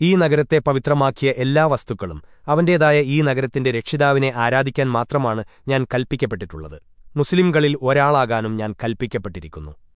ഈ നഗരത്തെ പവിത്രമാക്കിയ എല്ലാ വസ്തുക്കളും അവന്റേതായ ഈ നഗരത്തിന്റെ രക്ഷിതാവിനെ ആരാധിക്കാൻ മാത്രമാണ് ഞാൻ കൽപ്പിക്കപ്പെട്ടിട്ടുള്ളത്. മുസ്ലിംകളിൽ ഒരാളാകാനും ഞാൻ കൽപ്പിക്കപ്പെട്ടിരിക്കുന്നു.